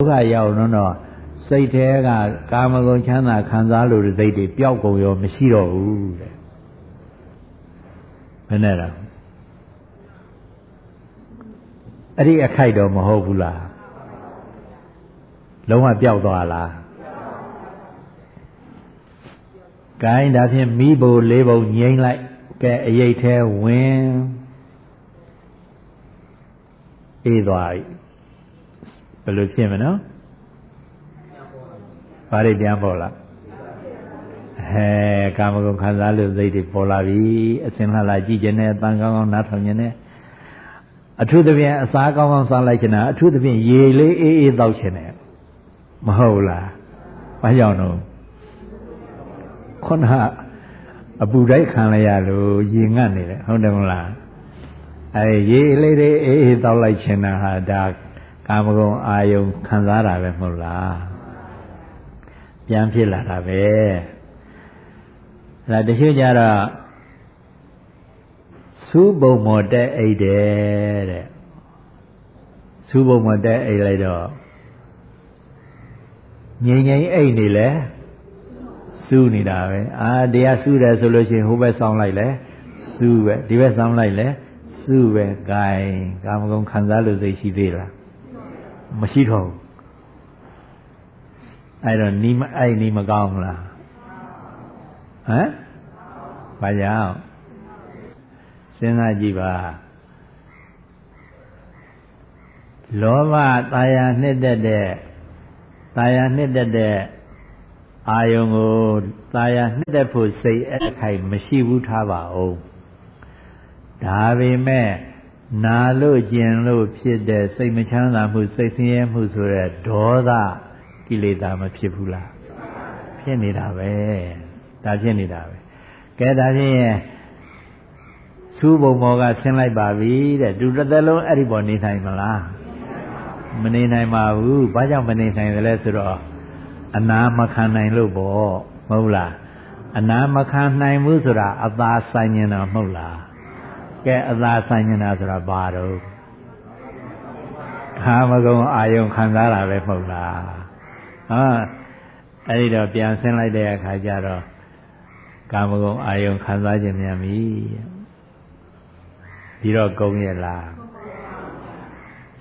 ဒုက္ခရောက်တော့စိတ်ထဲကကာမဂုဏ်ချမ်းသာခံစားလို့စိတ်တွေပျောက်ကုန်ရောမရှိတော့ဘူးတဲ့ဘယ်နဲ့တော့အဲ့ဒီအခိုက်တော့မဟုတ်ဘူးလားလုံးဝပျောက်သွားလားဂိုင်းဒါဖြင့်မိဘလေးဘုံငိမ့်လိုက်ကဲအရေးထဲဝင်အေးသွားပြီ ဘယ်လိုဖြစ်မနော်ဘာတွေပြန်ပေါ်လာဟဲကာမဂုဏ်ခံစားလို့စိတ်တွေပေါ်လာပြီအစင်လှလာကြည့်ခြင်းနဲ့တန်ကောင်းကောင်းနားထောင်ခြင်းနဲ့အထူးသဖြင့်အစားကောင်းကောင်းစားလိုက်ခြင်းနဲ့အထူးသဖြင့်ရေလေးအေးအေးတောက်ခြင်းနဲ့မဟုတ်လားဘာကြောင့်တော့ခုနအပူတိုက်ခံလိုက်ရလို့ရေငတ်နေတယ်ဟုတ်တယ်မလားအဲရေလေးတွေအေးအေးတောက်လိုက်ခြင်းနဲ့ဟာဒါ ကာမဂုဏ်အာယုံခံစားတာပဲမဟုတ်လားပြန်ဖြစ်လာတာပဲအဲဒါတချို့ကြတော့စူးပုံမော်တက်အိတ်တယ်တဲ့စူးပုံမော်တက်အိတ်လိုက်တော့ငြိမ်ငြိမ်အိတ်နေလဲစူးနေတာပဲအာတရားစူးတယ်ဆိုလို့ရှိရင်ဟိုဘက်ဆောင်းလိုက်လဲစူးပဲဒီဘက်ဆောင်းလိုက်လဲစူးပဲ gain ကာမဂုဏ်ခံစားလို့စိတ်ရှိသေးလား မရှိတော့ဘူးအဲ့တော့နီးမအဲ့နီးမကောင်းဘူးလားဟမ်ဘာကြောင့်စဉ်းစားကြည့်ပါလောဘတာယာနှစ်တက်တဲ့တာယာနှစ်တက်တဲ့အာယုံကိုတာယာနှစ်တက်ဖို့စိတ်အခိုက်မရှိဘူးထားပါဦးဒါပေမဲ့ နာလို့ကျင်လို့ဖြစ်တဲ့စိတ်မချမ်းသာမှုစိတ်ဆင်းရဲမှုဆိုတဲ့ဒေါသကိလေသာမဖြစ်ဘူးလားဖြစ်နေတာပဲဒါဖြစ်နေတာပဲကဲဒါဖြင့်စူးဘုံမောကဆင်းလိုက်ပါပြီတဲ့သူတစ်သက်လုံးအဲ့ဒီပေါ်နေနိုင်မလားမနေနိုင်ပါဘူးဘာကြောင့်မနေနိုင်တယ်လဲဆိုတော့အနာမခံနိုင်လို့ပေါ့မဟုတ်လားအနာမခံနိုင်ဘူးဆိုတာအသာဆိုင်နေတာမဟုတ်လား ကဲအသာဆိုင်နေတာဆိုတာဘာတော့ခါမကုံအာယုံခံစားတာပဲမဟုတ်လားဟာအဲ့ဒီတော့ပြန်ဆင်းလိုက်တဲ့အခါကျတော့ကာမဂုဏ်အာယုံခံစားခြင်းမြန်ပြီပြီးတော့ကုံရလား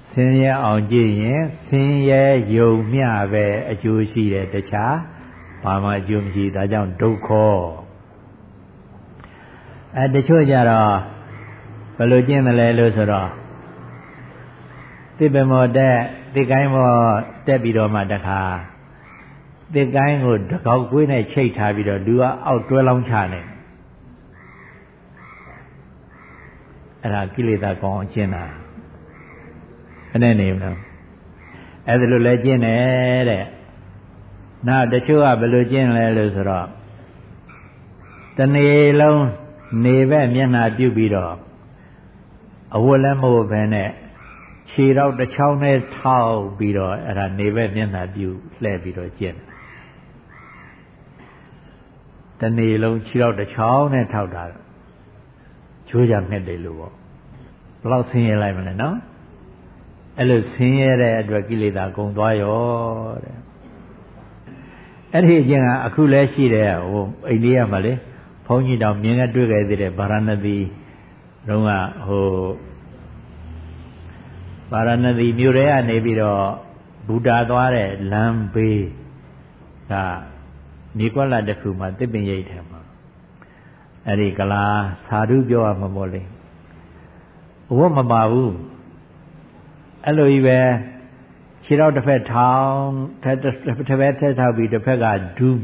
ဆင်းရဲအောင်ကြည့်ရင်ဆင်းရဲယုံမျှပဲအကျိုးရှိတယ်တခြားဘာမှအကျိုးမရှိဒါကြောင့်ဒုက္ခအဲတချို့ကြတော့ ဘယ်လိုကျင့်တယ်လဲလို့ဆိုတော့တိပမောတက်တိကိုင်းမောတက်ပြီးတော့မှတခါတစ်ကိုင်းကိုတကောက်ကွေးနဲ့ချိတ်ထားပြီးတော့လူကအောက်တွဲလောင်းချနေအဲ့ဒါကိလေသာကောင်းအကျင့်တာအဲ့နဲ့နေမလို့အဲ့ဒါလိုလဲကျင့်တယ်တဲ့နောက်တချို့ကဘယ်လိုကျင့်လဲလို့ဆိုတော့တနေ့လုံးနေဘက်မျက်နှာပြုတ်ပြီးတော့ အဝတ်လည်းမဟုတ်ဘဲနဲ့ခြေတော့တစ်ချောင်းနဲ့ထောက်ပြီးတော့အဲ့ဒါနေဘက်မျက်နှာပြုတ်လှည့်ပြီးတော့ကျင့်တနေ့လုံးခြေတော့တစ်ချောင်းနဲ့ထောက်တာချိုးကြမြက်တယ်လို့ပေါ့ဘယ်လောက်ဆင်းရဲလိုက်မလဲနော်အဲ့လိုဆင်းရဲတဲ့အတွက်ကိလေသာကုန်သွားရောတဲ့အဲ့ဒီအကျင့်ကအခုလဲရှိတယ်ဟိုအိန္ဒိယမှာလေဘုန်းကြီးတောင်မြင်ခဲ့တွေ့ခဲ့သေးတယ်ဗာရာဏသီ တုန်းကဟိုဗာရာဏသီမြို့ထဲကနေပြီးတော့ဘူတာသွားတဲ့လမ်းဘေးကနေကွက်လာတစ်ခုမှာတစ်ပင်ရိပ်ထဲမှာအဲ့ဒီကလာသာဓုပြောရမှာပေါ့လေအဝတ်မပါဘူးအဲ့လိုကြီးပဲခြေတော့တစ်ဖက်ထောင်းတစ်ဖက်ထက်ထောက်ပြီးတစ်ဖက်ကဒူး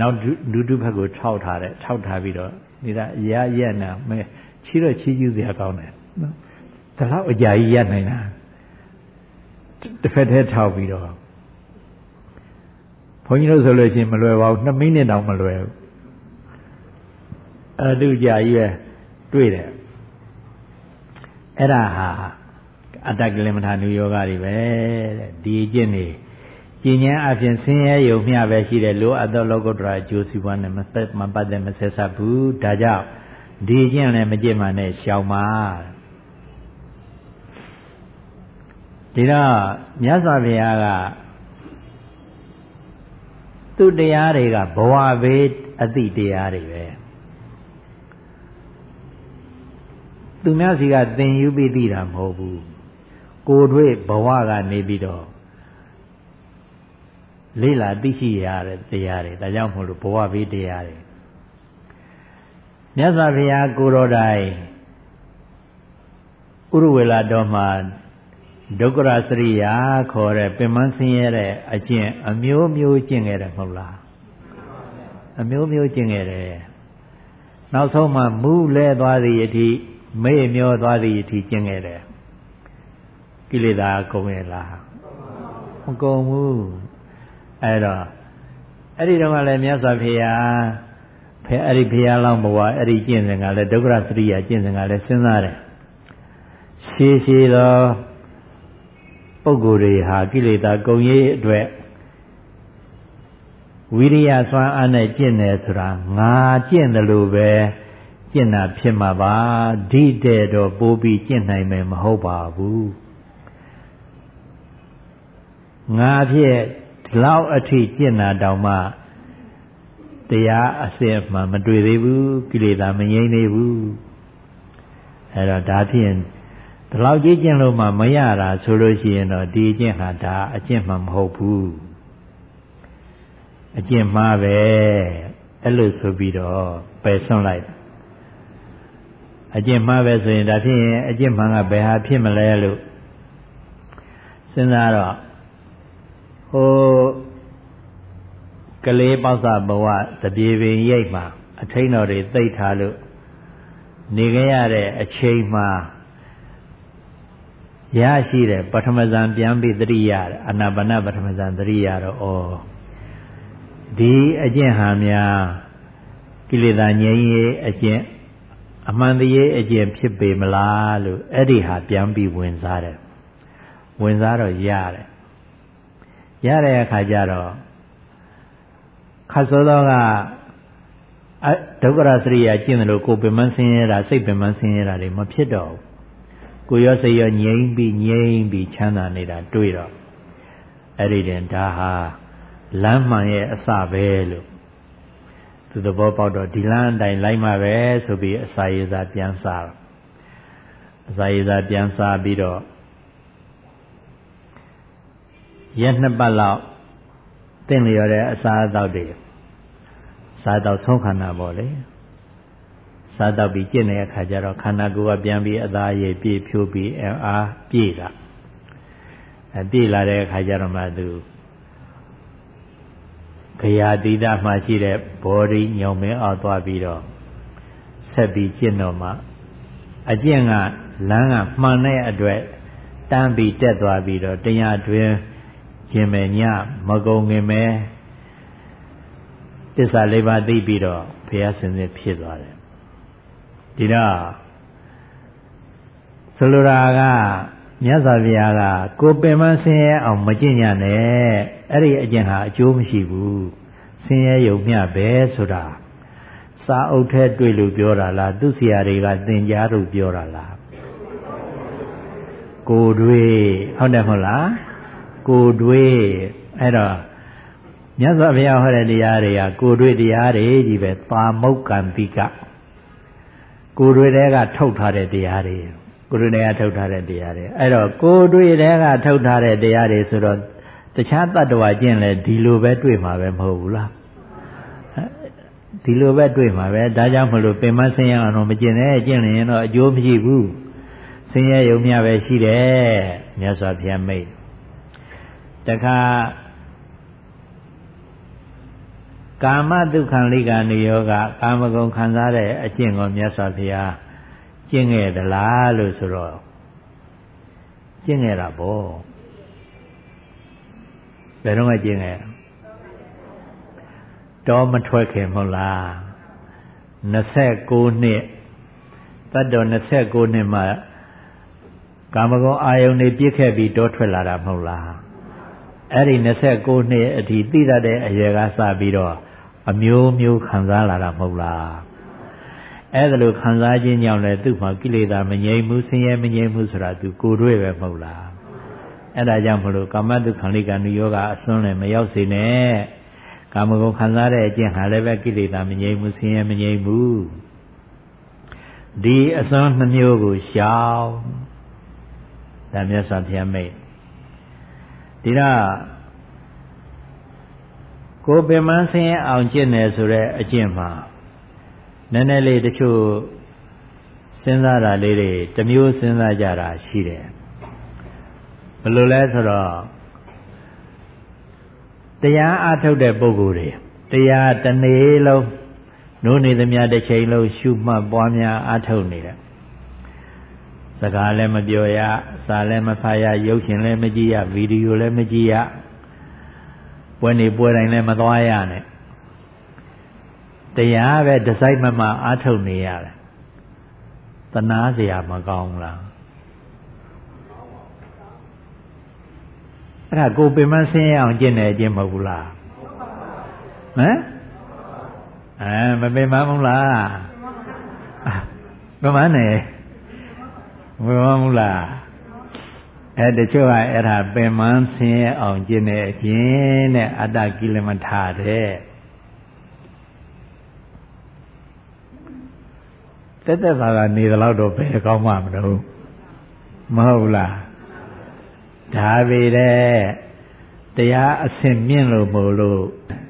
နောက်ဒူးဒူးဘက်ကိုထောက်ထားတယ်ထောက်ထားပြီးတော့ နေတာရရက်နာမဲခြေတော့ချီးကျူးစရာကောင်းတယ်နော်ဒါတော့အကြာကြီးရနိုင်တာတစ်ဖက်ထဲထောက်ပြီးတော့ဘုန်းကြီးတို့ဆိုလို့ရှိရင်မလွယ်ပါဘူး2မိနစ်တောင်မလွယ်ဘူးအဲ့တူကြာကြီးပဲတွေ့တယ်အဲ့ဒါဟာအတ္တကလမထာနုယောဂတွေပဲတဲ့ဒီအကျင့်နေ ကျင်ညာအပြင်ဆင်းရဲယုံမျှပဲရှိတယ်လို့အတ္တလောကုတ္တရာအကျိုးစီးပွားနဲ့မသက်မပတ်သက်မဆက်ဆက်ဘူးဒါကြောင့်ဒီအကျင့်လည်းမကျင့်မှနဲ့ရှောင်ပါဒီတော့မြတ်စွာဘုရားကသူ့တရားတွေကဘဝဘေးအတိတရားတွေပဲသူများစီကသင်ယူပြီးသိတာမဟုတ်ဘူးကိုတွေ့ဘဝကနေပြီးတော့ လေးလာသိရှိရတဲ့တရားတွေဒါကြောင့်မို့လို့ဘဝဘေးတရားတွေမြတ်စွာဘုရားကိုတော်တိုင်ဥရဝေလာတော်မှာဒုက္ခရစရိယာခေါ်တဲ့ပင်မဆင်းရဲတဲ့အကျင့်အမျိုးမျိုးကျင့်ခဲ့တယ်မဟုတ်လားအမျိုးမျိုးကျင့်ခဲ့တယ်နောက်ဆုံးမှမူးလဲသွားသည့်အထိမေ့မျောသွားသည့်အထိကျင့်ခဲ့တယ်ကိလေသာကုန်ရဲ့လားမကုန်ဘူး အဲ့တော့အဲ့ဒီတော့ကလည်းမြတ်စွာဘုရားဖဲအဲ့ဒီဘုရားလောင်းဘဝအဲ့ဒီကျင့်စဉ်ကလည်းဒုက္ခရစရိယာကျင့်စဉ်ကလည်းစဉ်းစားတယ်ရှည်ရှည်သောပုဂ္ဂိုလ်တွေဟာကိလေသာကုန်ရေးအတွက်ဝိရိယစွမ်းအားနဲ့ကျင့်တယ်ဆိုတာငါကျင့်တယ်လို့ပဲကျင့်တာဖြစ်မှာပါဓိတဲ့တော့ပိုးပြီးကျင့်နိုင်မယ်မဟုတ်ပါဘူးငါဖြစ်ဒီ လောက်အထိကျင့်တာတောင်မှတရားအစစ်မှမတွေ့သေးဘူးကိလေသာမငြိမ်းသေးဘူးအဲ့တော့ဒါဖြင့်ဒီလောက်ကြီးကျင့်လို့မှမရတာဆိုလို့ရှိရင်တော့ဒီကျင့်ဟာဒါအကျင့်မှမဟုတ်ဘူးအကျင့်မှားပဲအဲ့လိုဆိုပြီးတော့ပယ်ဆွန့်လိုက်အကျင့်မှားပဲဆိုရင်ဒါဖြင့်အကျင့်မှန်ကဘယ်ဟာဖြစ်မလဲလို့စဉ်းစားတော့ ဟိုကလေးပေါဆဘဝတပြေပင်ရိပ်မှာအထိန်တော်တွေသိထားလို့နေခဲ့ရတဲ့အချိန်မှာရရှိတဲ့ပထမဇန်ပြန်ပြီးတတိယအနာပါနပထမဇန်တတိယတော့ဩဒီအကျင့်ဟာများကိလေသာငြိမ်းရေးအကျင့်အမှန်တရားအကျင့်ဖြစ်ပေမလားလို့အဲ့ဒီဟာပြန်ပြီးဝင်စားတယ်ဝင်စားတော့ရတယ် ရတဲ့အခါကျတော့ခတ်စောသောကဒုက္ခရစရိယာကျင့်တယ်လို့ကိုယ်ပင်မဆင်းရဲတာစိတ်ပင်မဆင်းရဲတာတွေမဖြစ်တော့ဘူးကိုရောစိတ်ရောငြိမ့်ပြီးငြိမ့်ပြီးချမ်းသာနေတာတွေ့တော့အဲ့ဒီတင်ဒါဟာလမ်းမှန်ရဲ့အစပဲလို့သူသဘောပေါက်တော့ဒီလမ်းအတိုင်းလိုက်မှပဲဆိုပြီးအစာရေစာပြန်စားတော့အစာရေစာပြန်စားပြီးတော့ ရက်နှစ်ပတ်လောက်တင့်လျော်တဲ့အစာအသောက်တွေစားတော့ဆုံးခန္ဓာပေါ့လေစားတော့ပြီးကျင့်တဲ့အခါကျတော့ခန္ဓာကိုယ်ကပြန်ပြီးအသားရည်ပြည့်ဖြိုးပြီးအားပြည့်လာအပြည့်လာတဲ့အခါကျတော့မှသူခရာတိဒမှရှိတဲ့ဘောဓိညောင်မင်းအောင်သွားပြီးတော့ဆက်ပြီးကျင့်တော့မှအကျင့်ကလမ်းကမှန်တဲ့အတွက်တန်းပြီးတက်သွားပြီးတော့တရားတွင် ခြင်းမယ်ညမကုံငင်မယ်တစ္ဆာလေးပါးသိပြီးတော့ဘုရားစင်စစ်ဖြစ်သွားတယ်ဒီတော့ဆိုလိုတာကမြတ်စွာဘုရားကကိုပင်မဆင်းရဲအောင်မကြင်ညာနဲ့အဲ့ဒီအကျင့်ဟာအကျိုးမရှိဘူးဆင်းရဲယုံမျှပဲဆိုတာစာအုပ်ထဲတွေ့လို့ပြောတာလားသူဆရာတွေကသင်ကြားလို့ပြောတာလားကိုတွေ့ဟုတ်တယ်မဟုတ်လား ကိုတွေ့အဲ့တော့မြတ်စွာဘုရားဟောတဲ့တရားတွေကကိုတွေ့တရားတွေကြီးပဲပါမုတ်ကံတိကကိုယ်တွေတဲကထုတ်ထားတဲ့တရားတွေကိုယ်တွေတဲကထုတ်ထားတဲ့တရားတွေအဲ့တော့ကိုယ်တွေတဲကထုတ်ထားတဲ့တရားတွေဆိုတော့တခြားတ attva ကျင့်လဲဒီလိုပဲတွေ့မှာပဲမဟုတ်ဘူးလားဒီလိုပဲတွေ့မှာပဲဒါကြောင့်မလို့ပင်မဆင်းရဲအောင်တော့မကျင့်နဲ့ကျင့်ရင်တော့အကျိုးမရှိဘူးဆင်းရဲယုံမြပဲရှိတယ်မြတ်စွာဘုရားမိတ် တခါကာမဒုက္ခလိကနိယောကကာမဂုဏ်ခံစားတဲ့အကျင့်ကိုမြတ်စွာဘုရားကျင့်ခဲ့သလားလို့ဆိုတော့ကျင့်ခဲ့တာပေါ့ဘယ်တော့မှကျင့်ခဲ့တော့မထွက်ခင်မဟုတ်လား29နှစ်တတ်တော်29နှစ်မှာကာမဂုဏ်အာယုန်တွေပြည့်ခဲ့ပြီးတောထွက်လာတာမဟုတ်လား အဲ့ဒီ29နှစ်အထိသိတတ်တဲ့အရွယ်ကစပြီးတော့အမျိုးမျိုးခံစားလာတာမဟုတ်လားအဲ့ဒါလိုခံစားခြင်းကြောင့်လည်းသူ့မှာကိလေသာမငြိမ်းဘူးဆင်းရဲမငြိမ်းဘူးဆိုတာသူကိုယ်တွေ့ပဲမဟုတ်လားအဲ့ဒါကြောင့်မလို့ကာမတုခံလိကနုယောဂအစွန်းလည်းမရောက်စေနဲ့ကာမဂုဏ်ခံစားတဲ့အကျင့်ဟာလည်းပဲကိလေသာမငြိမ်းဘူးဆင်းရဲမငြိမ်းဘူးဒီအစွန်းနှမျိုးကိုရှောင်ဒါမြတ်စွာဘုရားမိတ် ဒီတော့ကိုပင်မဆင်းရဲအောင်ကျင့်တယ်ဆိုတဲ့အကျင့်မှာနည်းနည်းလေးတချို့စဉ်းစားတာလေးတွေတမျိုးစဉ်းစားကြတာရှိတယ်ဘယ်လိုလဲဆိုတော့တရားအထုတ်တဲ့ပုဂ္ဂိုလ်တွေတရားတနေ့လုံးနိုးနေသမျှတစ်ချိန်လုံးရှုမှတ်ပွားများအထုတ်နေတယ် စကားလည်းမပြောရစာလည်းမဖတ်ရရုပ်ရှင်လည်းမကြည့်ရဗီဒီယိုလည်းမကြည့်ရပွဲနေပွဲတိုင်းလည်းမသွားရနဲ့တရားပဲဒီဇိုက်မမအထုတ်နေရတယ်တနာเสียမကောင်းလားအဲ့ဒါကိုပင်မဆင်းရအောင်ကျင့်တယ်အကျင့်မဟုတ်ဘူးလားဟမ်အဲမပင်မဘူးလားပင်မနဲ့ မပင်မဘူးလားအဲတချို့ကအဲ့ဒါပင်မဆင်းရအောင်ကျင့်တဲ့အကျင့်တဲ့အတ္တကိလမထာတဲ့တက်တက်သာသာနေတော့တော့ဘယ်ကောင်းမှမလို့မဟုတ်လားဒါပေတဲ့တရားအဆင့်မြင့်လို့မို့လို့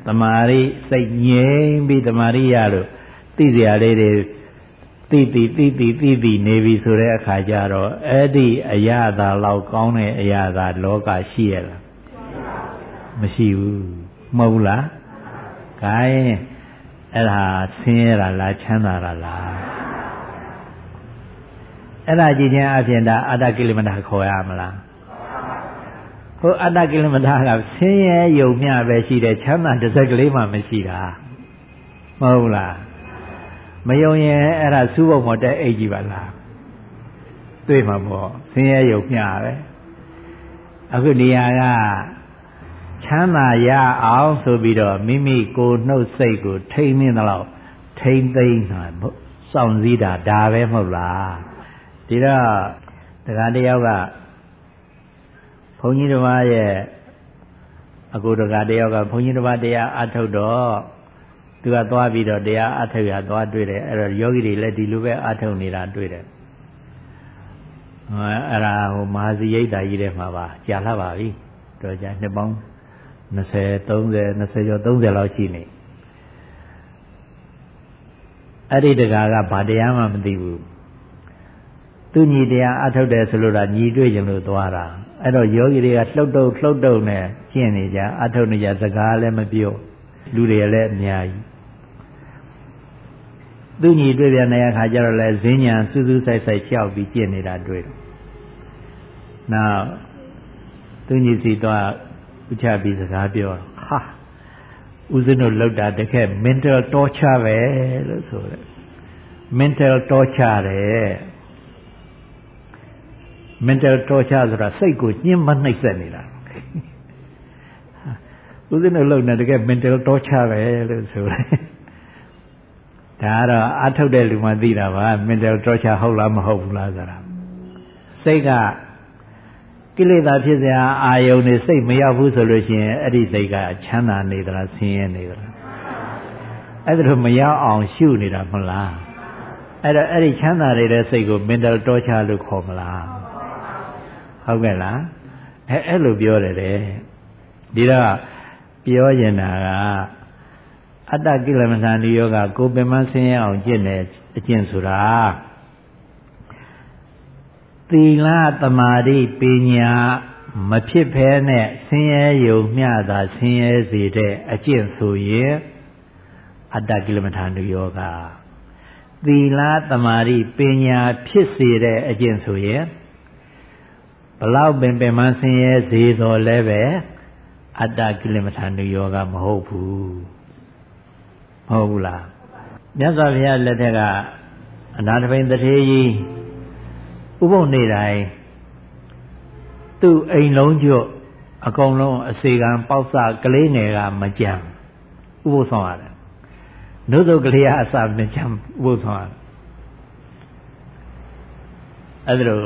တမာရီစိတ်ငြိမ်ပြီးတမာရီရလို့သိစရာလေးတွေ သိသိသိသိသိသိနေပြီဆိုတဲ့အခါကျတော့အဲ့ဒီအရာသာလောက်ကောင်းတဲ့အရာသာလောကရှိရလားမရှိဘူးမဟုတ်လား gain အဲ့ဒါဆင်းရဲတာလားချမ်းသာတာလားအဲ့ဒါကြည့်ခြင်းအပြင်ဒါအတ္တကိလမတာခေါ်ရမလားဟိုအတ္တကိလမထာကဆင်းရဲယုံမျှပဲရှိတယ်ချမ်းသာတစ်စက်ကလေးမှမရှိတာမဟုတ်လား မယုံရင်အဲ့ဒါစူးပုံမတက်အိတ်ကြီးပါလားတွေ့မှာပေါ့ဆင်းရဲယုံမျှပဲအခုနေရာကချမ်းသာရအောင်ဆိုပြီးတော့မိမိကိုယ်နှုတ်စိတ်ကို ထိမ့်နေသလောက်ထိမ့်သိမ့်တာစောင့်စည်းတာဒါပဲမဟုတ်လားဒီတော့တရားတယောက်ကဘုန်းကြီးတစ်ပါးရဲ့အကူတကတယောက်ကဘုန်းကြီးတစ်ပါးတရားအထုတ်တော့ သူကသွားပြီးတော့တရားအထုတ်ရသွားတွေ့တယ်အဲ့တော့ယောဂီတွေလည်းဒီလိုပဲအထုတ်နေတာတွေ့တယ်အဲ့ဒါဟိုမဟာစီရိတ်တာကြီးထဲမှာပါကြာလာပါပြီတော့ကြာနှစ်ပေါင်း20 30 20ကျော်30လောက်ရှိနေအဲ့ဒီတကာကဘာတရားမှမသိဘူးသူညီတရားအထုတ်တယ်ဆိုလို့ဒါညီတွေ့ကြလို့သွားတာအဲ့တော့ယောဂီတွေကလှုပ်တုပ်လှုပ်တုပ်နဲ့ကျင့်နေကြအထုတ်နေကြစကားလည်းမပြောလူတွေလည်းအများကြီး သူညီတွေ့ပြန်တဲ့အခါကျတော့လဲဈဉ္ညာစူးစူးဆိုင်ဆိုင်ကြောက်ပြီးကျင့်နေတာတွေ့တယ်။နောက်သူညီစီတော့ဥချပြီးစကားပြောဟာဦးဇင်းတို့လောက်တာတကယ် mental torture ပဲလို့ဆိုတယ် mental torture တယ် mental torture ဆိုတာစိတ်ကိုညှင်းမနှိပ်စက်နေတာဦးဇင်းတို့လုံနေတကယ် mental torture ပဲလို့ဆိုတယ် ဒါကတော့အထုတ်တဲ့လူမှသိတာပါ mental torture ဟုတ်လားမဟုတ်ဘူးလားဆိုတာစိတ်ကကိလေသာဖြစ်စရာအာယုန်နေစိတ်မရောက်ဘူးဆိုလို့ရှိရင်အဲ့ဒီစိတ်ကချမ်းသာနေသလားဆင်းရဲနေသလားအဲ့ဒါလိုမရောက်အောင်ရှုနေတာမဟုတ်လားအဲ့တော့အဲ့ဒီချမ်းသာနေတဲ့စိတ်ကို mental torture လို့ခေါ်မလားဟုတ်ကဲ့လားအဲအဲ့လိုပြောတယ်တဲ့ဒီတော့ပြောရင်တာက အတ္တကိလမထာနိယောဂကိုပင်မဆင်းရဲအောင်ကျင့်တယ်အကျင့်ဆိုတာသီလသမာဓိပညာမဖြစ်ဖဲနဲ့ဆင်းရဲယုံမျှတာဆင်းရဲစေတဲ့အကျင့်ဆိုရင်အတ္တကိလမထာနိယောဂသီလသမာဓိပညာဖြစ်စေတဲ့အကျင့်ဆိုရင်ဘလောက်ပင်ပင်မဆင်းရဲစေတော်လဲပဲအတ္တကိလမထာနုယောဂမဟုတ်ဘူးမ ဟုတ်ဘူးလားမြတ်စွာဘုရားလက်ထက်ကအနာတပိန်တထေးကြီးဥပုပ်နေတိုင်းသူ့အိမ်လုံးကျွတ်အကုန်လုံးအစေကံပေါက်စကလေးငယ်ကမကြံဥပုပ်ဆောင်ရတယ်နှုတ်သုတ်ကလေးကအစမကြံဥပုပ်ဆောင်ရတယ်အဲ့ဒါလို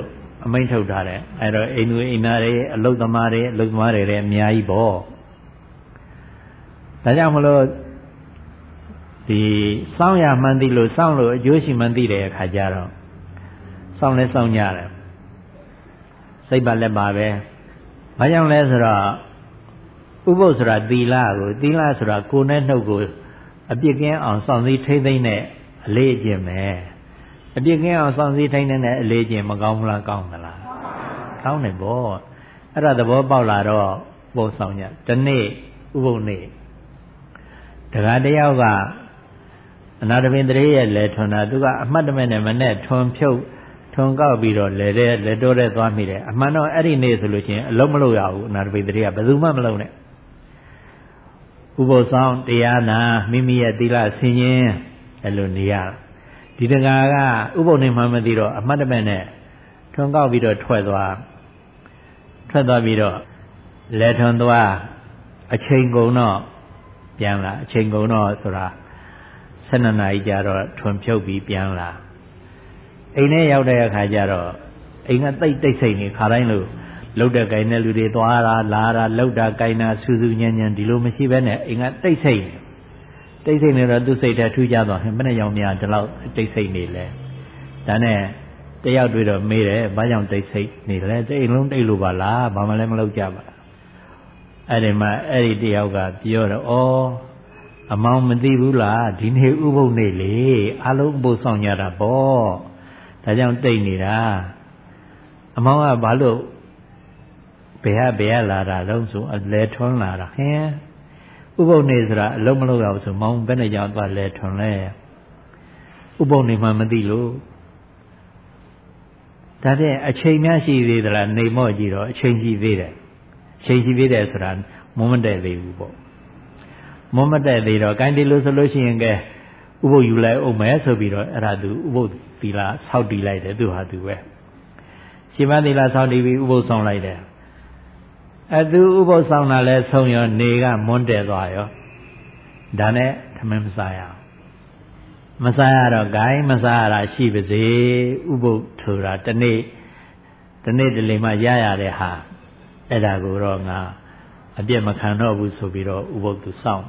အမိန့်ထုတ်ထားတယ်အဲ့တော့အိမ်သူအိမ်သားတွေအလုတ်သမားတွေအလုတ်သမားတွေလည်းအများကြီးပေါ့ဒါကြောင့်မလို့ ဒီစောင့်ရမှန်းသိလို့စောင့်လို့အကျိုးရှိမှန်းသိတဲ့အခါကျတော့စောင့်လဲစောင့်ကြတယ်စိတ်ပါလက်ပါပဲဘာကြောင့်လဲဆိုတော့ဥပုပ်ဆိုတာသီလကိုသီလဆိုတာကိုယ်နဲ့နှုတ်ကိုအပြစ်ကင်းအောင်စောင့်စည်းထိမ့်သိမ့်တဲ့အလေးအကျင့်ပဲအပြစ်ကင်းအောင်စောင့်စည်းထိမ့်သိမ့်တဲ့အလေးအကျင့်မကောင်းဘူးလားကောင်းသလားကောင်းတယ်ဗောအဲ့ဒါသဘောပေါက်လာတော့ပို့ဆောင်ကြဒီနေ့ဥပုပ်နေ့တခါတယောက်က အနာတပင်တရေရဲ့လဲထွန်တာသူကအမှတ်တမဲ့နဲ့မနဲ့ထွန်ဖြုတ်ထွန်ကောက်ပြီးတော့လဲတဲ့လဲတိုးတဲ့သွားမိတယ်အမှန်တော့အဲ့ဒီနေ့ဆိုလို့ချင်းအလုံးမလို့ရဘူးအနာတပင်တရေကဘယ်သူမှမလုံးနဲ့ဥပုသ်ဆောင်တရားနာမိမိရဲ့သီလဆင်ခြင်းအဲ့လိုနေရဒီတကာကဥပုသ်နေမှမသိတော့အမှတ်တမဲ့နဲ့ထွန်ကောက်ပြီးတော့ထွက်သွားထွက်သွားပြီးတော့လဲထွန်သွားအချိန်ကုန်တော့ပြန်လာအချိန်ကုန်တော့ဆိုတာ 12နာရီကြာတော့ထွန်ဖြုတ်ပြီးပြန်လာအိမ်ထဲရောက်တဲ့အခါကျတော့အိမ်ကတိတ်တိတ်ဆိတ်နေခါတိုင်းလို့လှုပ်တဲ့ကိုင်တဲ့လူတွေသွားတာလာတာလှုပ်တာကိုင်တာစူးစူးညံ့ညံ့ဒီလိုမရှိဘဲနဲ့အိမ်ကတိတ်ဆိတ်နေတိတ်ဆိတ်နေတော့သူ့စိတ်ထဲထူးကြသွားဟင်ဘယ်နဲ့ရောင်များဒီလောက်တိတ်ဆိတ်နေလဲဒါနဲ့တယောက်တွေ့တော့မေးတယ်ဘာကြောင့်တိတ်ဆိတ်နေလဲတိတ်လုံးတိတ်လို့ပါလားဘာမှလည်းမလုပ်ကြပါလားအဲ့ဒီမှာအဲ့ဒီတယောက်ကပြောတော့ဩ အမောင်မသိဘူးလားဒီနေ့ဥပုပ်နေ့လေအလုံးဥပုပ်ဆောင်ကြတာပေါ့ဒါကြောင့်တိတ်နေတာအမောင်ကဘာလို့ဘယ်ဟာဘယ်ဟာလာတာလုံးဆိုအလဲထွန်းလာတာဟင်ဥပုပ်နေ့ဆိုတာအလုံးမလုံးရဘူးဆိုမောင်ဘယ်နဲ့ကြောင့်သွားလဲထွန်းလဲဥပုပ်နေ့မှမသိလို့ဒါတဲ့အချိန်များရှိသေးသလားနေမော့ကြည့်တော့အချိန်ရှိသေးတယ်အချိန်ရှိသေးတယ်ဆိုတာမမတည့်သေးဘူးပေါ့ မမတက်သေးတော့ကိုင်းဒီလို့ဆိုလို့ရှိရင်ကဲဥပုပ်ယူလိုက်အောင်မယ်ဆိုပြီးတော့အဲ့ဒါသူဥပုပ်သီလဆောက်တည်လိုက်တယ်သူဟာသူပဲရှင်မသီလဆောက်တည်ပြီးဥပုပ်ဆောင်လိုက်တယ်အဲသူဥပုပ်ဆောင်တာလဲဆုံးရောနေကမွန်းတယ်သွားရောဒါနဲ့သမင်းမစားရအောင်မစားရတော့ဂိုင်းမစားရတာရှိပါစေဥပုပ်ထူတာတနေ့တနေ့တလေမှရရတဲ့ဟာအဲ့ဒါကိုတော့ငါအပြည့်မခံတော့ဘူးဆိုပြီးတော့ဥပုပ်သူစောင့်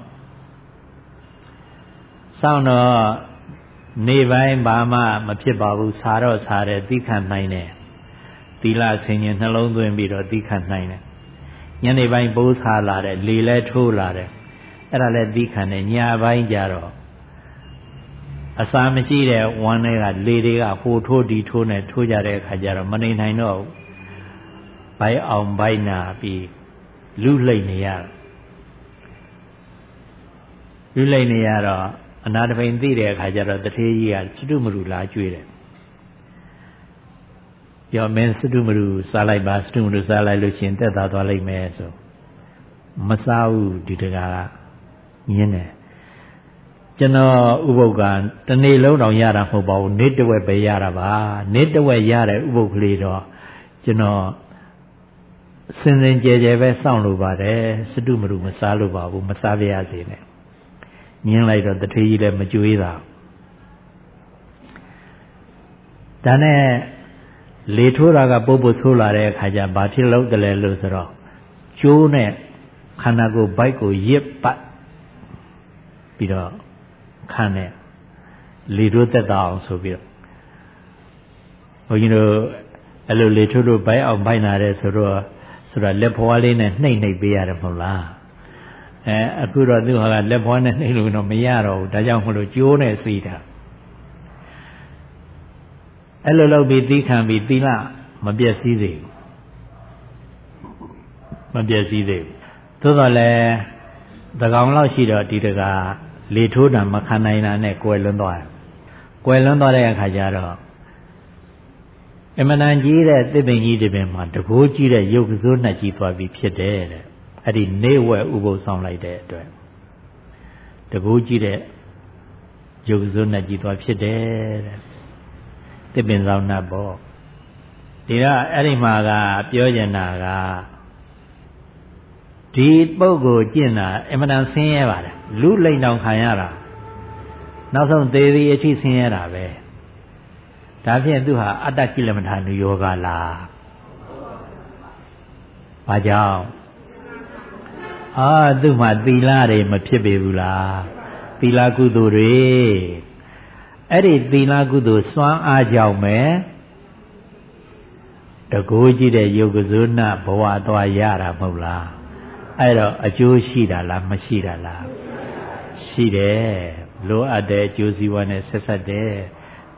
စောင့်တော့နေပိုင်းဘာမှမဖြစ်ပါဘူးစားတော့စားတယ်သီးခံနိုင်တယ်သီလဆင်ញင်နှလုံးသွင်းပြီးတော့သီးခံနိုင်တယ်ညနေပိုင်းပိုးစားလာတယ်လေလဲထိုးလာတယ်အဲ့ဒါလည်းသီးခံတယ်ညပိုင်းကြတော့အစာမရှိတဲ့ဝမ်းတွေကလေတွေကဟိုထိုးဒီထိုးနဲ့ထိုးကြတဲ့အခါကျတော့မနေနိုင်တော့ဘူးဘိုက်အောင်ဘိုက်နာပြီးလူလိမ့်နေရလူလိမ့်နေရတော့ အနာတပိန်သိတဲ့အခါကျတော့တထေးကြီးကစတုမရူလာကြွေးတယ်ပြောမင်းစတုမရူစားလိုက်ပါစတုမရူစားလိုက်လို့ရှင်တက်သာသွားလိမ့်မယ်ဆိုမစားဘူးဒီတကားကညင်းတယ်ကျွန်တော်ဥပုပ်ကတနေ့လုံးတောင်ရတာမဟုတ်ပါဘူးနေ့တဝက်ပဲရတာပါနေ့တဝက်ရတဲ့ဥပုပ်ကလေးတော့ကျွန်တော်စင်စင်ကြဲကြဲပဲစောင့်လို့ပါတယ်စတုမရူမစားလို့ပါဘူးမစားပြရစေနဲ့ ညင်းလိုက်တော့တထေးကြီးလည်းမကြွေးတာဒါနဲ့လေထိုးတာကပုတ်ပုတ်ဆိုးလာတဲ့အခါကျဘာဖြစ်လို့တလဲလို့ဆိုတော့ကျိုးနဲ့ခန္ဓာကိုယ်ဘိုက်ကိုရစ်ပတ်ပြီးတော့ခန်းနဲ့လေထိုးသက်သာအောင်ဆိုပြီးတော့ဘုန်းကြီးတို့အဲ့လိုလေထိုးတို့ဘိုက်အောင်ဘိုက်နာတယ်ဆိုတော့ဆိုတော့လက်ဖွားလေးနဲ့နှိမ့်နှိမ့်ပေးရတယ်မဟုတ်လား အဲအခုတော့သူဟာကလက်ဖွားနဲ့နှိမ့်လို့တော့မရတော့ဘူးဒါကြောင့်မလို့ကြိုးနဲ့စီးတာအဲ့လိုလုပ်ပြီးသီးခံပြီးသီလမပြည့်စည်စေဘူးမပြည့်စည်သေးဘူးသို့တော်လည်းတကောင်လောက်ရှိတော့ဒီတကလေထိုးတာမခံနိုင်တာနဲ့ကွယ်လွန်းသွားတယ်ကွယ်လွန်းသွားတဲ့အခါကျတော့အမှန်တန်ကြီးတဲ့တစ်ပင်ကြီးတစ်ပင်မှာတကိုးကြီးတဲ့ရုပ်ကစိုးနှစ်ကြီးသွားပြီးဖြစ်တယ်တဲ့ အဲ့ဒီနေဝဲဥပုသ်ဆောင်လိုက်တဲ့အတွက်တကိုးကြီးတဲ့ရုပ်ကစိုးနှစ်ကြီးသွားဖြစ်တယ်တဲ့တစ်ပင်ဆောင်နှတ်ပေါ့ဒီတော့အဲ့ဒီမှာကပြောကျင်တာကဒီပုဂ္ဂိုလ်ကျင့်တာအမှန်တန်ဆင်းရဲပါတယ်လူလိမ့်တောင်ခံရတာနောက်ဆုံးသေသည်အထိဆင်းရဲတာပဲဒါဖြင့်သူဟာအတ္တကိလမထာနုယောဂလားဘာကြောင့် အာသူ့မှာသီလတွေမဖြစ်ပေဘူးလားသီလကုသိုလ်တွေအဲ့ဒီသီလကုသိုလ်စွမ်းအားကြောင့်ပဲတကိုးကြည့်တဲ့ယုတ်ကဇုဏဘဝသွားရတာမဟုတ်လားအဲ့တော့အကျိုးရှိတာလားမရှိတာလားရှိတယ်လိုအပ်တဲ့အကျိုးစီးပွားနဲ့ဆက်ဆက်တယ်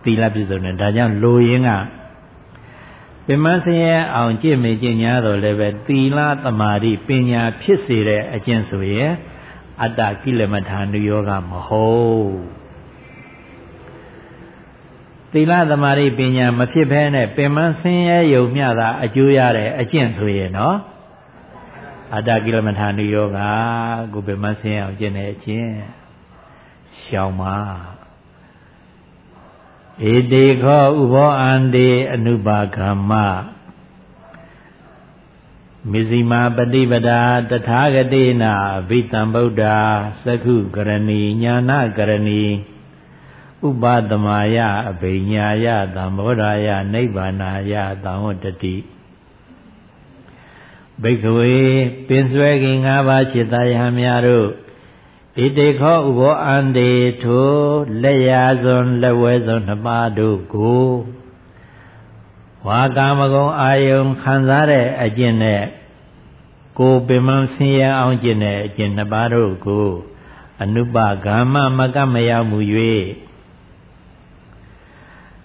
သီလပြည့်စုံတယ်ဒါကြောင့်လိုရင်းက ပင်မဆင်းရဲအောင်ကြင့်မေကြင်ညာတော့လည်းပဲသီလသမာဓိပညာဖြစ်စေတဲ့အကျင့်ဆိုရင်အတ္တကိလမထာနုယောဂမဟုတ်သီလသမာဓိပညာမဖြစ်ဘဲနဲ့ပင်မဆင်းရဲယုံမျှတာအကျိုးရတဲ့အကျင့်ဆိုရင်နော်အတ္တကိလမထာနုယောဂကိုပင်မဆင်းရဲအောင်ကျင့်တဲ့အကျင့်ရှောင်ပါ ဧတေခောဥဘောအန္တေအနုပါကမ္မမဇ္ဈိမာပฏิပဒာတထာဂတိနာဘိတံဗုဒ္ဓသကုကရဏီညာနာကရဏီဥပသမာယအဘိညာယသံဘောဓာယနိဗ္ဗာနာယသံဝတ္တတိဘိက္ခဝေပင်စွဲခင်၅ပါးခြေတယဟံများတို့ ဣတိခောဥဘောအန္တေထိုလက်ရာစွန်လက်ဝဲစွန်နှစ်ပါးတို့ကိုဝါကာမဂုံအာယုံခံစားတဲ့အကျင့်နဲ့ကိုပင်မဆင်းရဲအောင်ကျင့်တဲ့အကျင့်နှစ်ပါးတို့ကိုအနုပဂမ္မမကမရောက်မူ၍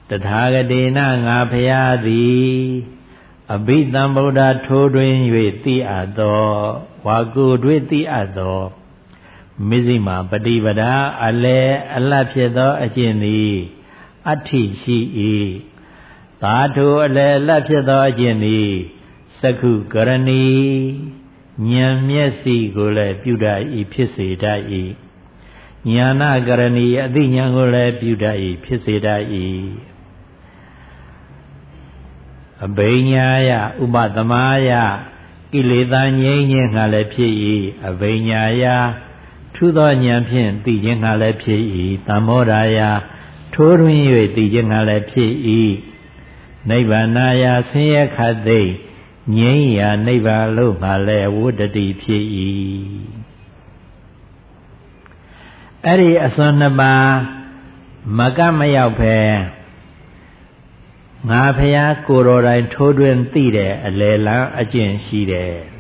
တထာဂတိနာငါဖရာသည်အဘိဓမ္ဗုဒ္ဓထိုးတွင်၍သိအပ်သောဝါကုတွေ့သိအပ်သော မဇ္ဈိမာပฏิပဒါအလဲအလတ်ဖြစ်သောအကျင့်သည်အဋ္ဌိရှိ၏သာထုအလဲအလတ်ဖြစ်သောအကျင့်သည်သကုကရဏီဉာဏ်မျက်စိကိုလည်းပြုတတ်၏ဖြစ်စေတတ်၏ဉာဏကရဏီအသိဉာဏ်ကိုလည်းပြုတတ်၏ဖြစ်စေတတ်၏အဘိညာယဥပသမာယကိလေသာငြိမ်းခြင်းငါလည်းဖြစ်၏အဘိညာယ ထူသောဉာဏ်ဖြင့်သိခြင်းငါလည်းဖြစ်၏သံမောရာယထိုးထွင်း၍သိခြင်းငါလည်းဖြစ်၏နိဗ္ဗာနာယဆင်းရဲခတ်သိငြိမ်းရာနိဗ္ဗာန်လို့ငါလည်းဝတ္တတိဖြစ်၏အဲ့ဒီအစွမ်းနှစ်ပါးမကမရောက်ဖဲငါဖះကိုယ်တော်တိုင်ထိုးတွင်သိတဲ့အလေလံအကျင့်ရှိတယ်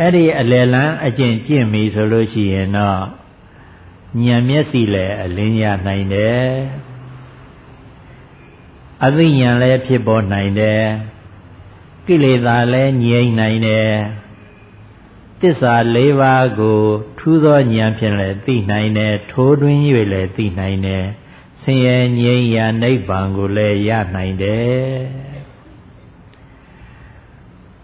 အဲ့ဒီအလေလံအကျင့်ကျင့်ပြီဆိုလို့ရှိရင်တော့ဉာဏ်မျက်စိလည်းအလင်းရနိုင်တယ်အသိဉာဏ်လည်းဖြစ်ပေါ်နိုင်တယ်ကိလေသာလည်းငြိမ့်နိုင်တယ်တစ္ဆာ၄ပါးကို ထူးသောဉာဏ်ဖြင့်လည်းသိနိုင်တယ်ထိုးတွင်း၍လည်းသိနိုင်တယ်ဆင်းရဲငြိမ်းရာနိဗ္ဗာန်ကိုလည်းရနိုင်တယ်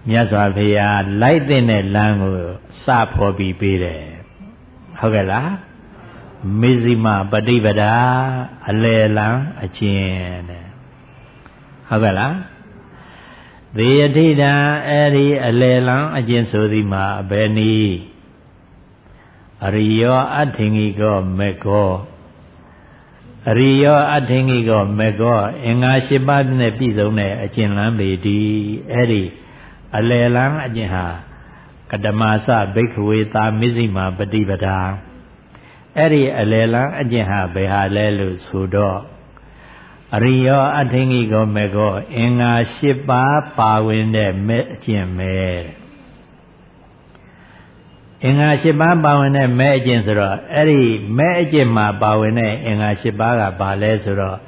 မြတ်စွာဘုရားလိုက်တဲ့လမ်းကိုစဖော်ပြီးပေးတယ်ဟုတ်ကဲ့လားမေဇိမပฏิပဒါအလယ်လံအကျင့်တဲ့ဟုတ်ကဲ့လားသေယတိတံအဲ့ဒီအလယ်လံအကျင့်ဆိုသည်မှာအဘယ်နည်းအရိယောအထင်ကြီးကောမေကောအရိယောအထင်ကြီးကောမေကောအင်္ဂါ၈ပါးနဲ့ပြည့်စုံတဲ့အကျင့်လမ်းပေဒီအဲ့ဒီ အလယ်လံအကျင့်ဟာကတမသဘိက္ခဝေသာမစ္စည်းမာပฏิပဒါအဲ့ဒီအလယ်လံအကျင့်ဟာဘယ်ဟာလဲလို့ဆိုတော့အရိယောအထင်ကြီးကောမေကောအင်္ဂါ၈ပါးပါဝင်တဲ့မဲ့အကျင့်ပဲအင်္ဂါ၈ပါးပါဝင်တဲ့မဲ့အကျင့်ဆိုတော့အဲ့ဒီမဲ့အကျင့်မှာပါဝင်တဲ့အင်္ဂါ၈ပါးကဘာလဲဆိုတော့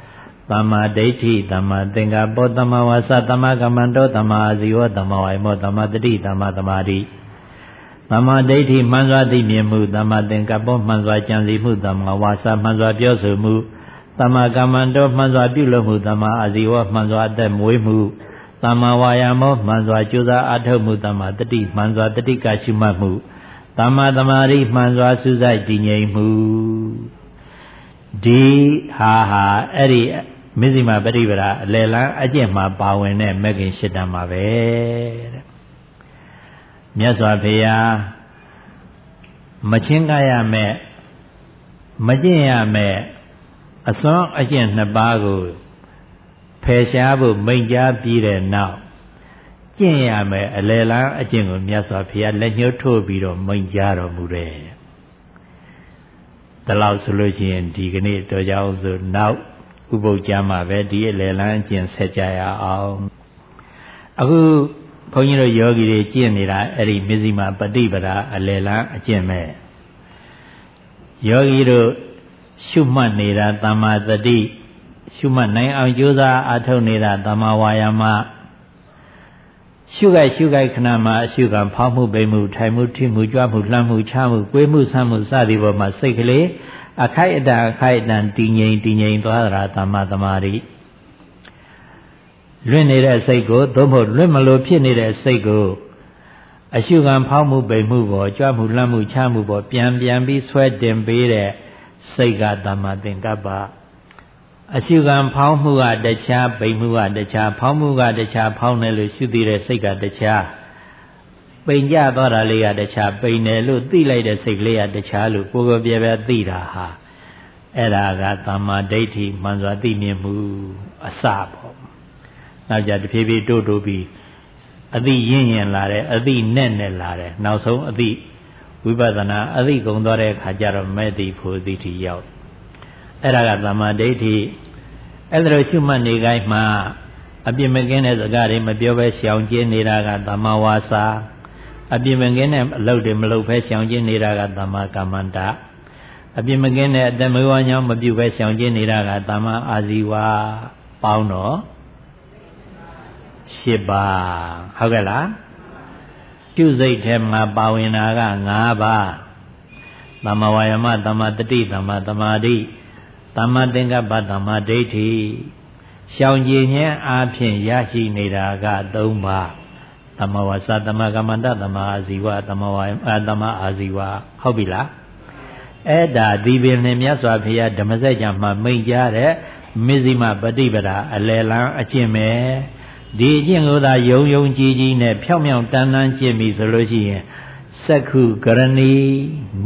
သမ္မာဒိဋ္ဌိသမ္မာသင်္ကပ္ပောသမ္မာဝါစာသမ္မာကမ္မန္တောသမ္မာအာဇီဝသမ္မာဝိမောသမ္မာတတိသမ္မာသမာဓိသမ္မာဒိဋ္ဌိမှန်စွာသိမြင်မှုသမ္မာသင်္ကပ္ပောမှန်စွာကြံစည်မှုသမ္မာဝါစာမှန်စွာပြောဆိုမှုသမ္မာကမ္မန္တောမှန်စွာပြုလုပ်မှုသမ္မာအာဇီဝမှန်စွာအသက်မွေးမှုသမ္မာဝါယာမောမှန်စွာကြိုးစားအားထုတ်မှုသမ္မာတတိမှန်စွာတတိကရှိမှတ်မှုသမ္မာသမာဓိမှန်စွာစူးစိုက်တည်ငြိမ်မှုဒီဟာဟာအဲ့ဒီ မဇ္ဈိမပရိပဒါအလယ်လန်းအကျင့်မှာပါဝင်တဲ့မဂ္ဂင်၈တန်ပါပဲတဲ့မြတ်စွာဘုရားမချင်းကားရမယ်မကျင့်ရမယ်အစွမ်းအကျင့်နှစ်ပါးကိုဖယ်ရှားဖို့မိန့်ကြားပြီးတဲ့နောက်ကျင့်ရမယ်အလယ်လန်းအကျင့်ကိုမြတ်စွာဘုရားလက်ညှိုးထိုးပြီးတော့မိန့်ကြားတော်မူတယ်။ဒါလောက်ဆိုလို့ရှိရင်ဒီကနေ့တော်ကြောင်းဆိုနောက် ဥပုပ်ကြမှာပဲဒီအလယ်လန်းအကျင့်ဆက်ကြရအောင်။အခုဘုန်းကြီးတို့ယောဂီတွေကျင့်နေတာအဲ့ဒီမဇ္ဈိမပฏิပဒါအလယ်လန်းအကျင့်မဲ့ယောဂီတို့ရှုမှတ်နေတာတမ္မာတတိရှုမှတ်နိုင်အောင်ကြိုးစားအားထုတ်နေတာတမ္မာဝါယာမရှုခိုက်ရှုခိုက်ခဏမှာအရှုကံဖောင်းမှုပိမှုထိုင်မှုထိမှုကြွမှုလှမ်းမှုချမှုကိုယ်မှုဆမ်းမှုစသည်ပေါ်မှာစိတ်ကလေး အခိုက်အတန့်အခိုက်အတန့်တည်ငြိမ်တည်ငြိမ်သွားတာတမ္မာသမာဓိလွင့်နေတဲ့စိတ်ကိုသို့မဟုတ်လွင့်မလို့ဖြစ်နေတဲ့စိတ်ကိုအရှုခံဖောက်မှုပိန်မှုပေါ်ကြွမှုလှမ်းမှုချမှုပေါ်ပြန်ပြန်ပြီးဆွဲတင်ပေးတဲ့စိတ်ကတမ္မာသင်္ကပ္ပအရှုခံဖောင်းမှုကတခြားပိန်မှုကတခြားဖောင်းမှုကတခြားဖောင်းတယ်လို့ရှုသိတဲ့စိတ်ကတခြား ပိန်ကြသွားတာလေးကတခြားပိန်တယ်လို့သိလိုက်တဲ့စိတ်ကလေးကတခြားလို့ကိုယ်ကိုယ်ပြပြသိတာဟာအဲ့ဒါကသမ္မာဒိဋ္ဌိမှန်စွာသိမြင်မှုအစပေါ့နောက်ကြတဖြည်းဖြည်းတိုးတိုးပြီးအသိရင့်ရင်လာတယ်အသိနဲ့နဲ့လာတယ်နောက်ဆုံးအသိဝိပဿနာအသိကုံသွားတဲ့အခါကျတော့မဲ့တိဖို့သိတိရောက်အဲ့ဒါကသမ္မာဒိဋ္ဌိအဲ့ဒါလိုရှုမှတ်နေခိုင်းမှအပြစ်မကင်းတဲ့စကားတွေမပြောဘဲရှောင်ကျဉ်နေတာကသမ္မာဝါစာ အပြစ်မကင်းတဲ့အလုပ်တွေမလုပ်ဘဲရှောင်ကျဉ်နေတာကသမ္မာကမ္မန္တအပြစ်မကင်းတဲ့အတ္တမေဝညောင်းမပြုဘဲရှောင်ကျဉ်နေတာကသမ္မာအာဇီဝပေါင်းတော့၈ပါးဟုတ်ကဲ့လားပြုစိတ်ထဲမှာပါဝင်တာက၅ပါးသမ္မာဝါယမသမ္မာတတိသမ္မာသမာဓိသမ္မာသင်္ကပ္ပသမ္မာဒိဋ္ဌိရှောင်ကြည်ခြင်းအားဖြင့်ရရှိနေတာက၃ပါး သမ္မာဝါစာသမ္မာကမ္မန္တသမ္မာအာဇီဝသမ္မာဝါသမ္မာအာဇီဝဟုတ်ပြီလားအဲ့ဒါဒီပင်နဲ့မြတ်စွာဘုရားဓမ္မစကြာမှာမိန့်ကြားတဲ့မဇ္ဈိမပฏิပဒါအလယ်လန်းအကျင့်ပဲဒီအကျင့်ကိုသာယုံယုံကြည်ကြည်နဲ့ဖြောင်းဖြောင်းတန်းတန်းကျင့်ပြီဆိုလို့ရှိရင်စက္ခုကရဏီ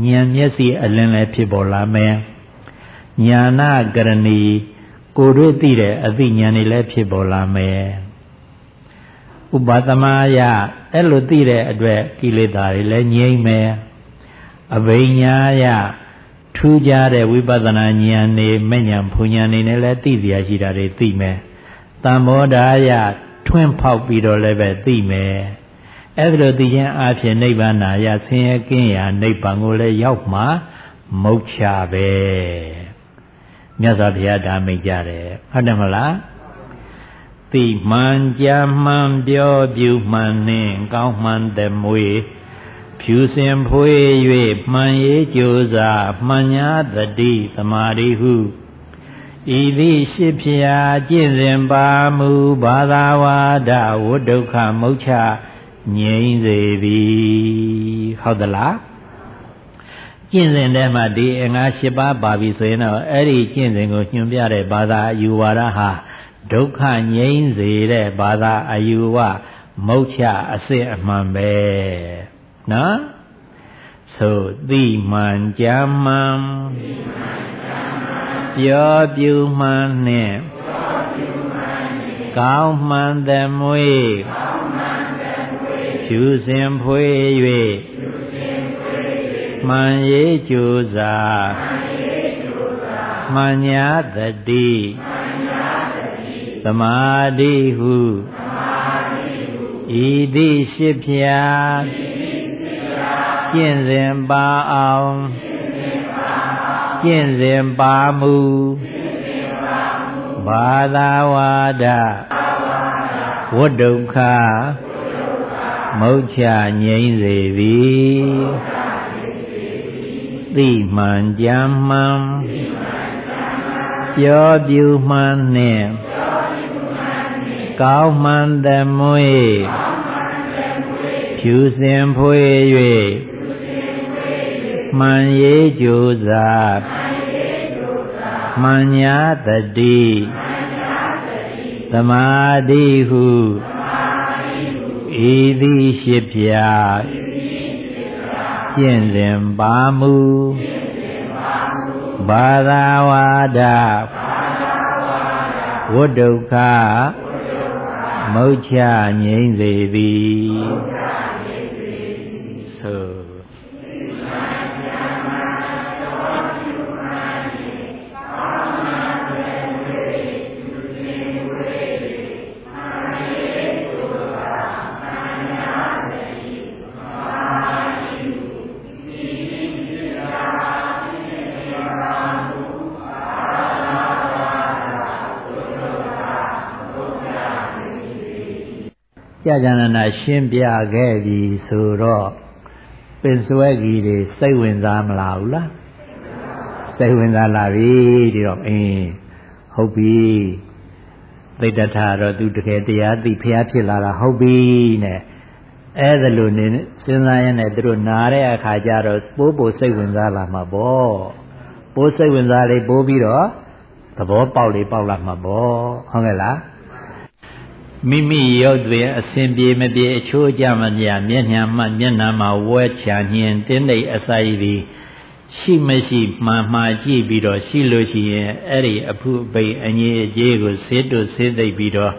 ဉာဏ်မျက်စိအလင်းလည်းဖြစ်ပေါ်လာမယ်ညာနာကရဏီကိုတို့သိတဲ့အသိဉာဏ်တွေလည်းဖြစ်ပေါ်လာမယ် ဥပသမယအဲ့လိုသိတဲ့အတွက်ကိလေသာတွေလည်းငြိမ့်မယ်အဘိညာယထူးခြားတဲ့ဝိပဿနာဉာဏ်နေမဲ့ဉာဏ်ဘုံဉာဏ်နေနဲ့လည်းသိเสียရှိတာတွေသိမယ်တမ္မောဒာယထွန်းဖောက်ပြီးတော့လည်းပဲသိမယ်အဲ့ဒါလိုသိခြင်းအပြင်နိဗ္ဗာန်ရဆင်းရဲကင်းရာနိဗ္ဗာန်ကိုလည်းရောက်မှမုတ်ချပဲမြတ်စွာဘုရားဒါမိတ်ကြတယ်ဟုတ်တယ်မလား သိမှန်ကြမှန်ပြောပြူမှန်နှင့်ကောင်းမှန်သမွေဖြူစင်ဖွေး၍မှန်ရေးကြိုးစားမှန်ညာတတိသမာဓိဟုဤသည်ရှိဖျာကျင့်စဉ်ပါမူဘာသာဝါဒဝိဒုက္ခမုတ်ချငြိမ့်စေသည်ဟုတ်သလားကျင့်စဉ်ထဲမှာဒီအင်္ဂါ၈ပါးပါပြီဆိုရင်တော့အဲ့ဒီကျင့်စဉ်ကိုညွှန်ပြတဲ့ဘာသာအယူဝါဒဟာ ဒုက္ခငြိမ်းစေတဲ့ဘာသာအယူဝမုတ်ချအစစ်အမှန်ပဲနော်ဆိုသိမှန်ကြမှန်ပြောပြူမှန်နှင့်ကောင်းမှန်သမွေဖြူစင်ဖွေ၍မှန်ရေးကြိုးစားမှန်ညာတတိ သမာဓိဟုဤသည်ရှိဖြာကျင့်စဉ်ပါအောင်ကျင့်စဉ်ပါမူဘာသာဝါဒဝတ္ဒုက္ခမုတ်ချငြိမ့်စေသည်သိမှန်ကြမ်းမှန်ပြောပြူမှန်နှင့် ကောင်းမှန်သမွေဖြူစင်ဖွေ၍မှန်ရေးကြိုးစားမှန်ညာတတိသမာဓိဟုဤသည်ရှိဖြာကျင့်စဉ်ပါမူဘာသာဝါဒဝတ္ဒုက္ခ မုတ်ချငြိမ့်စေသည် ကြာကြနနာရှင်းပြခဲ့ပြီဆိုတော့ပင်စွဲကြီးတွေစိတ်ဝင်စားမလားဘူးလားစိတ်ဝင်စားလာပြီဒီတော့အင်းဟုတ်ပြီသိတ္တထတော့သူတကယ်တရားသိဖျားဖြစ်လာတာဟုတ်ပြီနဲ့အဲ့ဒါလိုနေစဉ်းစားရတဲ့သူတို့နားတဲ့အခါကျတော့ပိုးပိုးစိတ်ဝင်စားလာမှာပေါ့ပိုးစိတ်ဝင်စားလေးပိုးပြီးတော့သဘောပေါက်လေးပေါက်လာမှာပေါ့ဟုတ်ကဲ့လား မိမိရုပ်တွင်အစဉ်ပြေမပြေအချိုးကြမပြမျက်နှာမှမျက်နှာမှာဝဲချညင်တင်းတိတ်အစာရည်သည်ရှိမရှိမှန်မှကြည့်ပြီးတော့ရှိလို့ရှိရင်အဲ့ဒီအဖုအပိန်အငြိအကျေးကိုဆေးတုဆေးသိပ်ပြီးတော့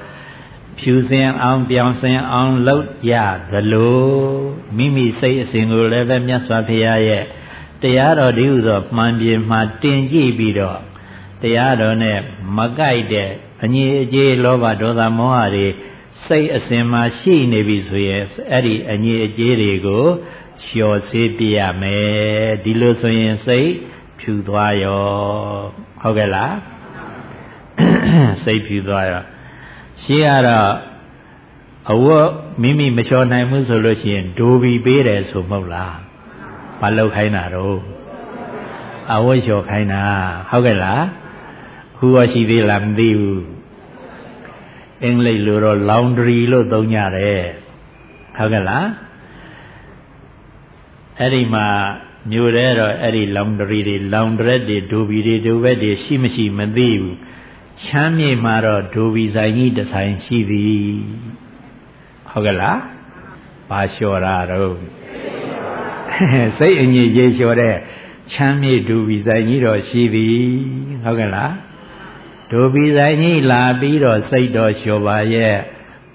ဖြူစင်အောင်ပြောင်းစင်အောင်လုပ်ရသလိုမိမိစိတ်အစဉ်ကိုလည်းပဲမြတ်စွာဘုရားရဲ့တရားတော်ဒီဟုသောမှန်ပြေမှတင်ကြည့်ပြီးတော့တရားတော်နဲ့မကိုက်တဲ့ အငြိအကျေးလောဘဒေါသမောဟတွေစိတ်အစဉ်မှာရှိနေပြီဆိုရင်အဲ့ဒီအငြိအကျေးတွေကိုလျှော်စေးပြရမယ်ဒီလိုဆိုရင်စိတ်ဖြူသွားရောဟုတ်ကဲ့လားစိတ်ဖြူသွားရောရှိရတော့အဝတ်မိမိမလျှော်နိုင်ဘူးဆိုလို့ရှိရင်ဒိုဘီပေးတယ်ဆိုမဟုတ်လားမလောက်ခိုင်းတာတော့အဝတ်လျှော်ခိုင်းတာဟုတ်ကဲ့လား ခုရောရှိသေးလားမသိဘူးအင်္ဂလိပ်လိုတော့ laundry လို့သုံးကြတယ်ဟုတ်ကဲ့လားအဲ့ဒီမှာမြို့ထဲတော့အဲ့ဒီ laundry တွေ laundrette တွေဒိုဘီတွေဒိုဘက်တွေရှိမရှိမသိဘူးချမ်းမြေမှာတော့ဒိုဘီဆိုင်ကြီးတစ်ဆိုင်ရှိသည်ဟုတ်ကဲ့လားဘာလျှော်တာတော့စိတ်အငြိကြီးလျှော်တဲ့ချမ်းမြေဒိုဘီဆိုင်ကြီးတော့ရှိသည်ဟုတ်ကဲ့လား ဒုပိဆိုင်ကြီးလာပြီးတော့စိတ်တော်လျှော်ပါရဲ့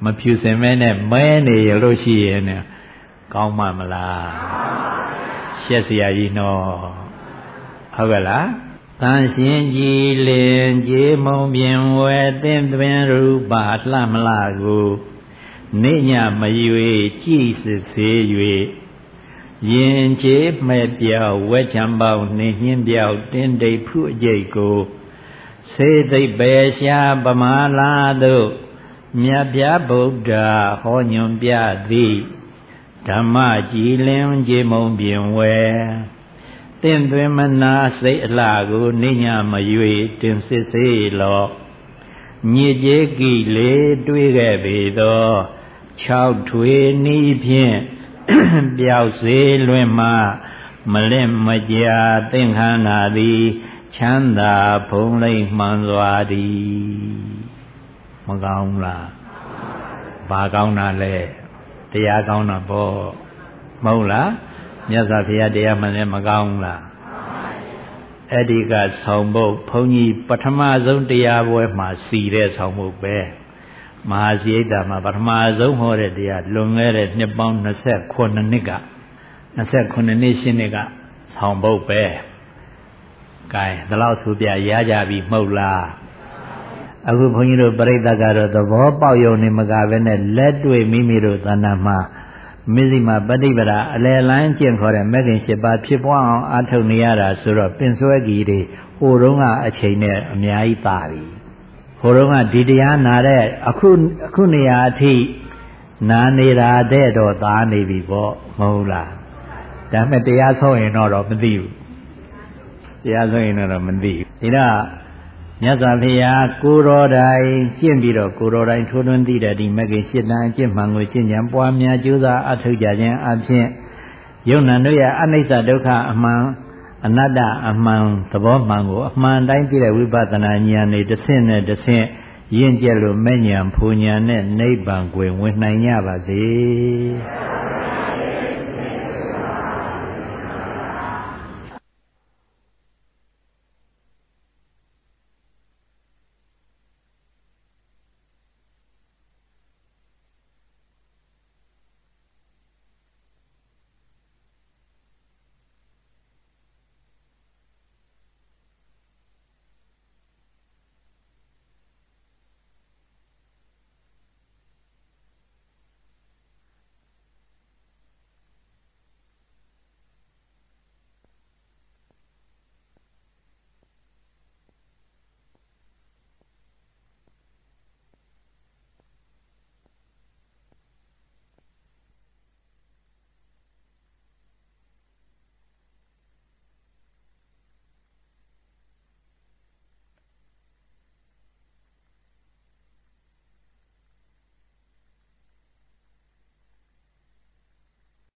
မဖြူစင်မဲနဲ့မဲနေရလို့ရှိရင်ကောင်းမှမလားရှက်စရာကြီးနော်ဟုတ်ကဲ့လားတန်ရှင်ကြည်လင်ကြည်မုံပြင်ဝဲတင်းတွင်ရူပါလှမလားကိုနေညမရွေကြည်စစ်စေး၍ယင်ချေမဲ့ပြောက်ဝဲချံပေါင်းနေညင်းပြောက်တင်းတိတ်ဖုအကျိတ်ကို စေသိပ်ပဲရှားပမာလာသို့မြတ်ပြဗုဒ္ဓဟောညွန်ပြသည်ဓမ္မကြည်လင်ကြေမုံပြင်ဝဲတင့်သွင်းမနာစိတ်အလှကိုနိညာမရွေတင်စစ်စေလောညစ်ကြေးကိလေတွေးခဲ့ပေသော၆ထွေနီးဖြင့်ပျောက်စေလွင်မှမလင့်မကြာသင်္ခန္ဓာသည် ချမ်းသာဖုံးလိမ့်မှန်စွာသည်မကောင်းလားဘာကောင်းတာလဲတရားကောင်းတာပေါ့မဟုတ်လားမြတ်စွာဘုရားတရားမှန်လည်းမကောင်းလားအဲ့ဒီကဆောင်ဖို့ဘုန်းကြီးပထမဆုံးတရားပွဲမှာစီတဲ့ဆောင်ဖို့ပဲမဟာစီဣဒ္ဓမှာပထမဆုံးဟောတဲ့တရားလွန်ခဲ့တဲ့နှစ်ပေါင်း29နှစ်က29နှစ်ရှင်းနှစ်ကဆောင်ဖို့ပဲ ကဲဒါလို့ဆိုပြရကြပြီမဟုတ်လားအခုဘုန်းကြီးတို့ပြိဿကတော့သဘောပေါက်ယုံနေမကပဲနဲ့လက်တွေ့မိမိတို့သဏ္ဍာန်မှာမစ္စည်းမပฏิပဒါအလယ်လန်းကျင့်ခေါ်တဲ့မဂ္ဂင်၈ပါးဖြစ်ပွားအောင်အားထုတ်နေရတာဆိုတော့ပင်စွဲကြီးတွေဟိုတုန်းကအချိန်နဲ့အများကြီးပါပြီဟိုတုန်းကဒီတရားနာတဲ့အခုအခုနေရာအထိနာနေတာတဲ့တော့သားနေပြီပေါ့မဟုတ်လားဒါပေမဲ့တရားဆုံးရင်တော့မသိဘူး တရားဆုံးရင်တော့မသိဘူးဒါမြတ်စွာဘုရားကိုတော်တိုင်ကျင့်ပြီးတော့ကိုတော်တိုင်ထိုးထွင်းသိတဲ့ဒီမဂ္ဂင်၈တန်အကျင့်မှန်ကိုကျင့်ကြံပွားများကြိုးစားအထောက်ကြခြင်းအပြင်ယုံနာတို့ရဲ့အနိစ္စဒုက္ခအမှန်အနတ္တအမှန်သဘောမှန်ကိုအမှန်တိုင်းပြည့်တဲ့ဝိပဿနာဉာဏ်နဲ့တစ်ဆင့်နဲ့တစ်ဆင့်ရင့်ကျက်လို့မဲ့ဉာဏ်ဖူဉာဏ်နဲ့နိဗ္ဗာန်ကိုဝင်နိုင်ကြပါစေ။